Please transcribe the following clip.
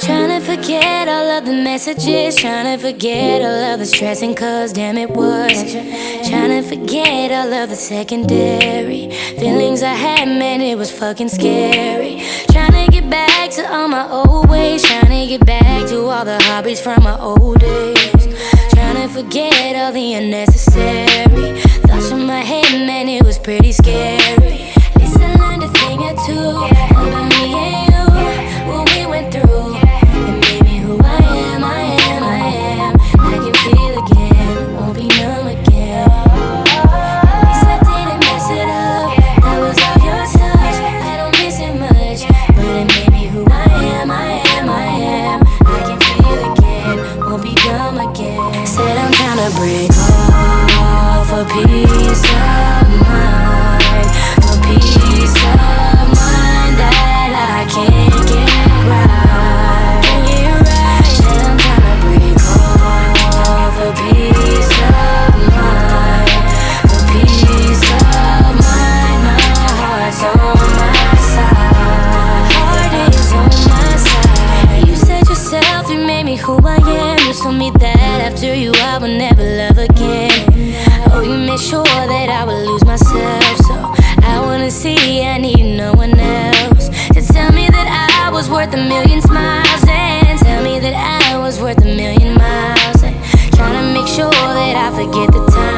Trying to forget all of the messages. Trying to forget all of the stressing, cause damn it was. Trying to forget all of the secondary feelings I had, man, it was fucking scary. Trying to get back to all my old ways. Trying to get back to all the hobbies from my old days. Trying to forget all the unnecessary thoughts from my head, man, it was pretty scary. At least I learned a thing or two. To break off a piece of mind, a piece of mind that I can't get right. Can get right. I'm break off a piece of mind, a piece of mind. My heart's on my side, heart is on my side. You yourself, you made me who I am. You told me that after you I would never love again. Oh, you made sure that I would lose myself. So I wanna see, I need no one else to tell me that I was worth a million smiles and tell me that I was worth a million miles and trying to make sure that I forget the time.